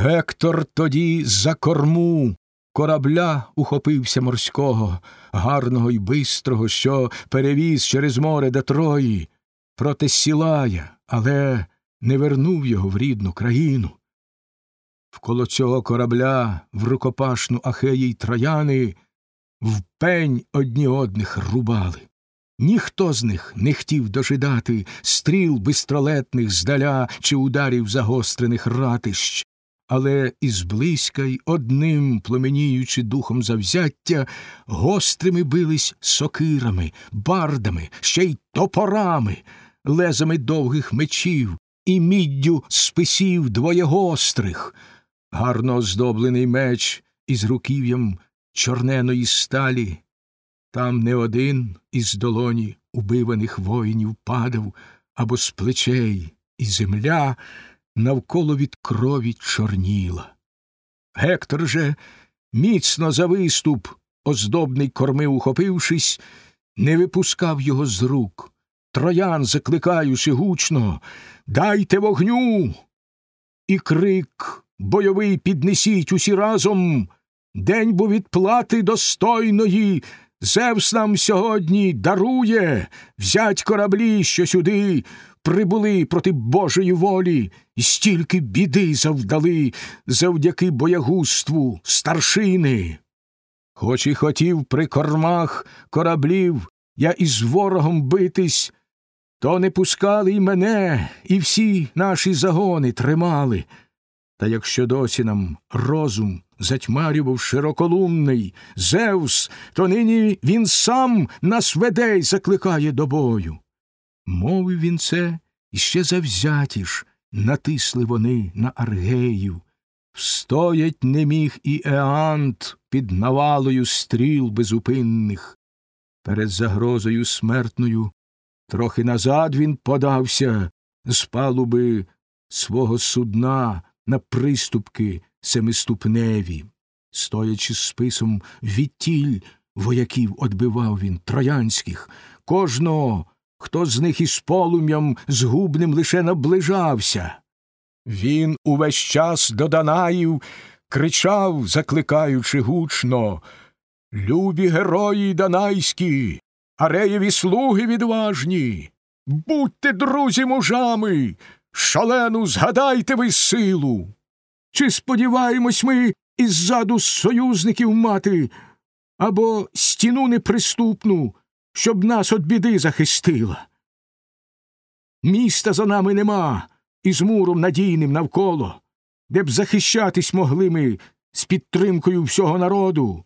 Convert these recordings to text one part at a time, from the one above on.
Гектор тоді за корму корабля ухопився морського, гарного й бистрого, що перевіз через море до Трої, проти Сілая, але не вернув його в рідну країну. Вколо цього корабля в рукопашну Ахеї й трояни в пень одні одних рубали. Ніхто з них не хотів дожидати стріл бистролетних здаля чи ударів загострених ратищ, але із близька й одним, пломеніючи духом завзяття, гострими бились сокирами, бардами, ще й топорами, лезами довгих мечів і міддю списів двоєгострих, гарно оздоблений меч із руків'ям чорненої сталі. Там не один із долоні убиваних воїнів падав або з плечей, і земля навколо від крові чорніла. Гектор же, міцно за виступ, оздобний корми ухопившись, не випускав його з рук. Троян, закликаючи гучно, дайте вогню. І крик бойовий піднесіть усі разом. День бо відплати достойної. Зевс нам сьогодні дарує взять кораблі, що сюди прибули проти Божої волі, і стільки біди завдали завдяки боягуству старшини. Хоч і хотів при кормах кораблів я із ворогом битись, то не пускали й мене, і всі наші загони тримали. Та якщо досі нам розум затьмарював широколунний Зевс, то нині він сам нас веде й закликає до бою. Мовив він це, і ще завзятіш натисли вони на Аргеїв. Встоять не міг і Еант під навалою стріл безупинних. Перед загрозою смертною трохи назад він подався з палуби свого судна на приступки семиступневі. Стоячи списом відтіль вояків одбивав він троянських, кожного хто з них із полум'ям згубним лише наближався. Він увесь час до Данаїв кричав, закликаючи гучно Любі герої данайські, ареєві слуги відважні, будьте друзі мужами, шалену згадайте ви силу. Чи сподіваємось ми іззаду союзників мати або стіну неприступну, щоб нас від біди захистила. Міста за нами нема, і з муром надійним навколо, де б захищатись могли ми з підтримкою всього народу.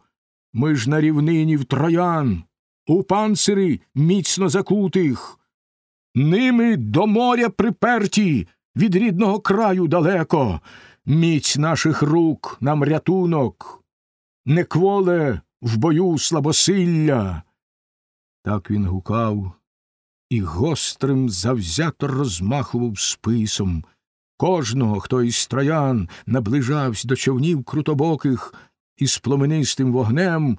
Ми ж на рівнині в троян, у панцири міцно закутих, ними до моря приперті від рідного краю далеко, міць наших рук нам рятунок, не кволе в бою слабосилля. Так він гукав і гострим завзято розмахував списом. Кожного, хто із троян наближався до човнів крутобоких із пломенистим вогнем,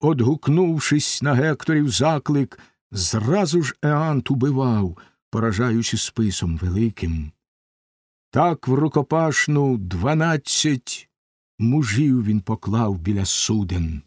одгукнувшись на гекторів заклик, зразу ж Еант убивав, поражаючи списом великим. Так в рукопашну дванадцять мужів він поклав біля суден.